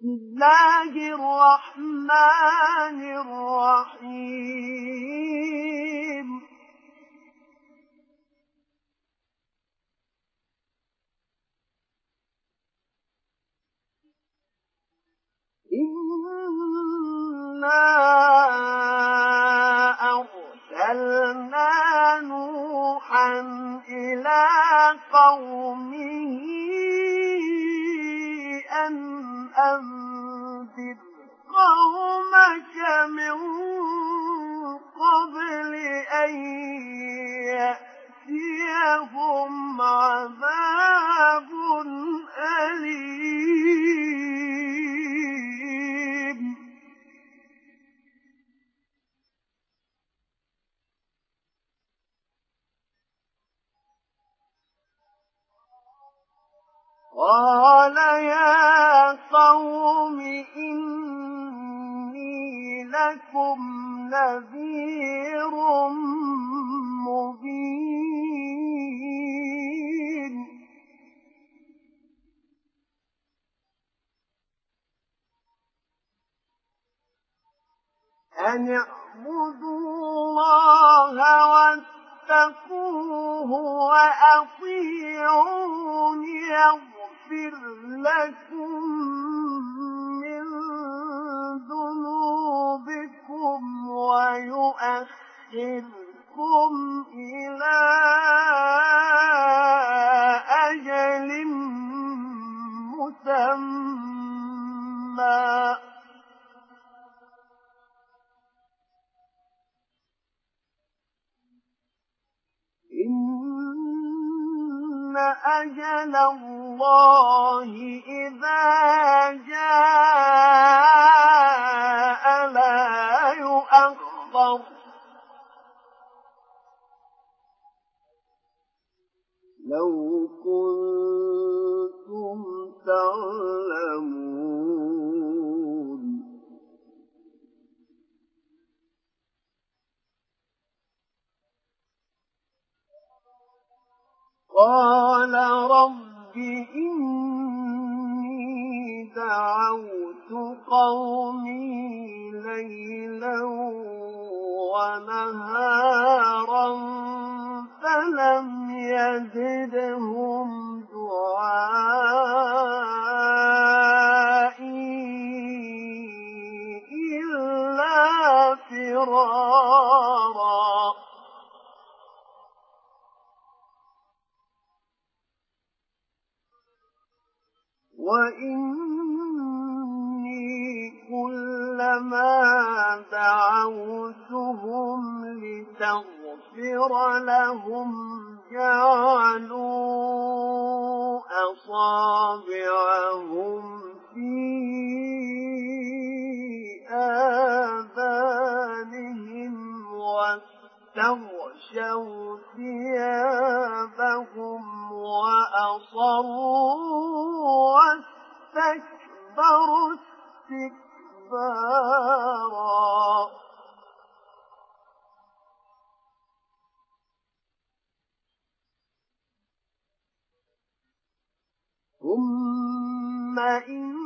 الله الرحمن الرحيم. إنا أرسلنا نوحا إلى قومه أن أنذر قومك من قبل أن يأتيهم عذاب أليم. قال أن اعبدوا الله واتقوه وأطيعون يغفر لكم من ذنوبكم ويؤخركم أجل الله إذا جاء ونهارا فلم يزدهم دعائي إلا فرارا. وإني كلما دعوتهم لتغفر لهم جعلوا أصابعهم في آذانهم واستغشوا ثيابهم وأصروا واستكبروا استكبارا. ثم إني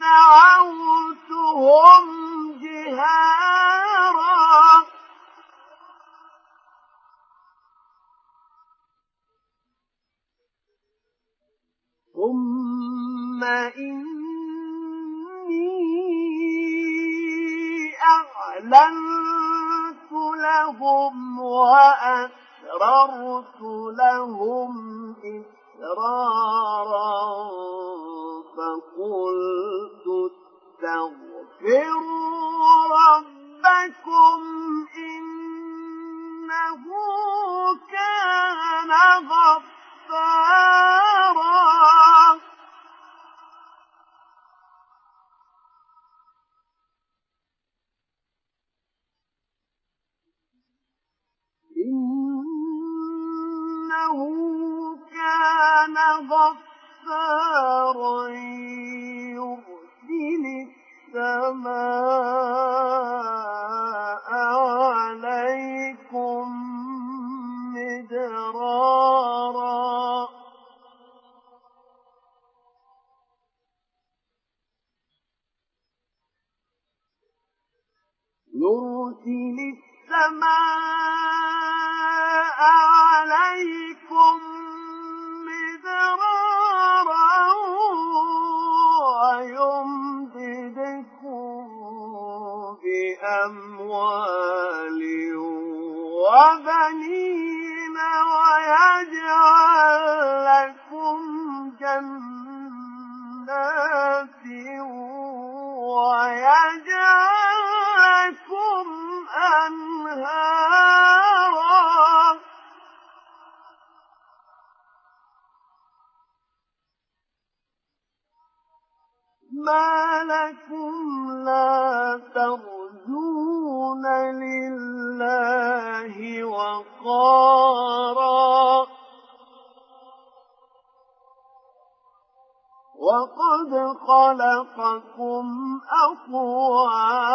دعوتهم جهارا ثم إني أعلنت لهم وأسررت لهم إسرارا فقلت استغفروا ربكم إنه كان غفارا. لكم لا ترجون لله وقارا وقد خلقكم أطوارا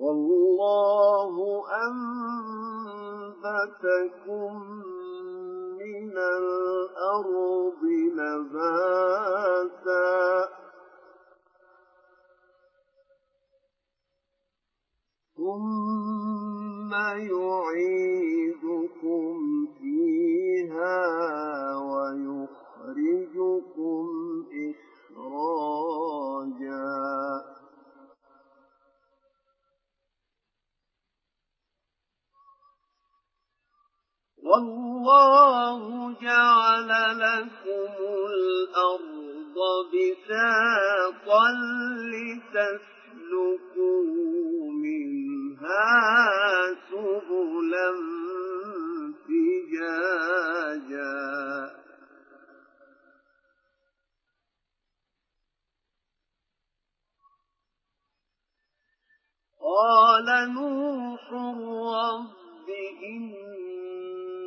والله أنبتكم من الأرض نباتا. ثم يعيدكم والله جعل لكم الأرض بساطا لتسلكوا منها سبلا فجاجا. قال نوح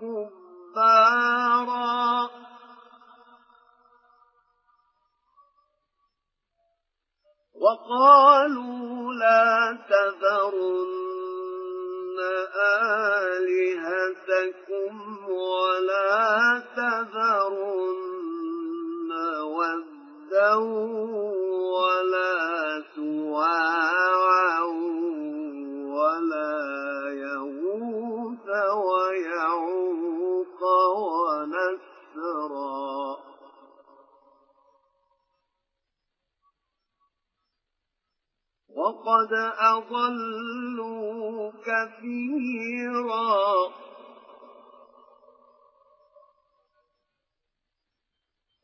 كبارا وقالوا لا تذرن آلهتكم ولا تذرن وقد أضلوا كثيرا.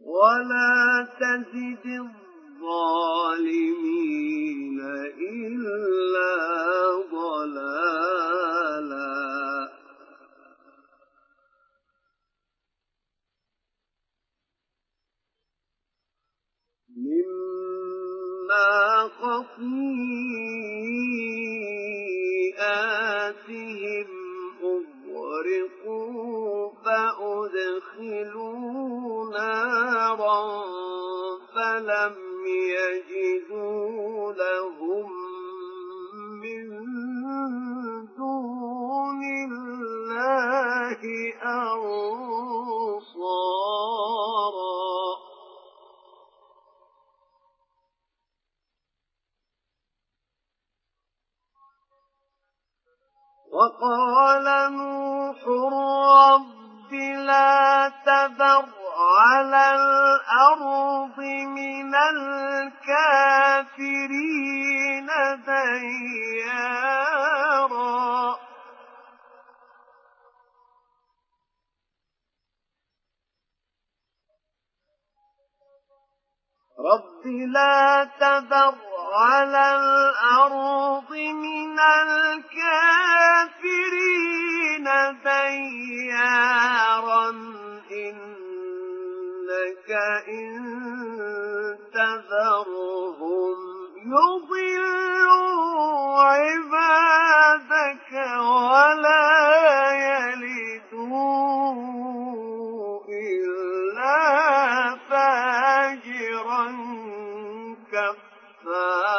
ولا تزد الظالمين إلا نارا فلم يجدوا لهم من دون الله أنصارا وقال نوح رب لا تذر على الأرض من الكافرين ديارا. رب لا تذر على الأرض من الكافرين ديارا. إنك إن تذرهم يضلوا عبادك ولا يلدوا إلا فاجرا كفارا.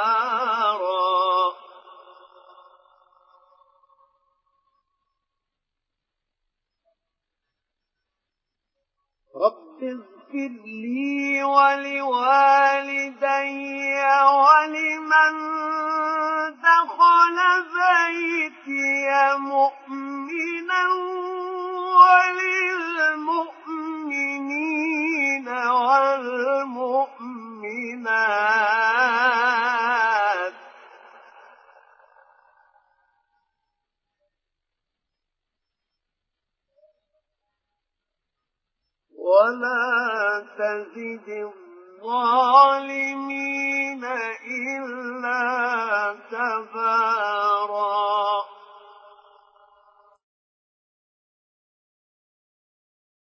رب اغفر لي ولوالدي ولمن دخل بيتي مؤمنا وللمؤمنين والمؤمنات. ولا تزد الظالمين إلا تبارا